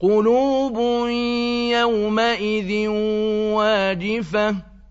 قُلُوبٌ يَوْمَئِذٍ وَاجِفَةٌ